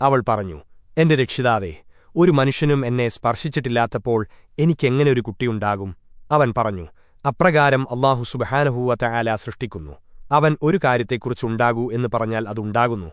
അവൾ പറഞ്ഞു എന്റെ രക്ഷിതാവേ ഒരു മനുഷ്യനും എന്നെ സ്പർശിച്ചിട്ടില്ലാത്തപ്പോൾ എനിക്കെങ്ങനെ ഒരു കുട്ടിയുണ്ടാകും അവൻ പറഞ്ഞു അപ്രകാരം അള്ളാഹു സുബഹാനഹൂവ തയാല സൃഷ്ടിക്കുന്നു. അവൻ ഒരു കാര്യത്തെക്കുറിച്ചുണ്ടാകൂ എന്ന് പറഞ്ഞാൽ അതുണ്ടാകുന്നു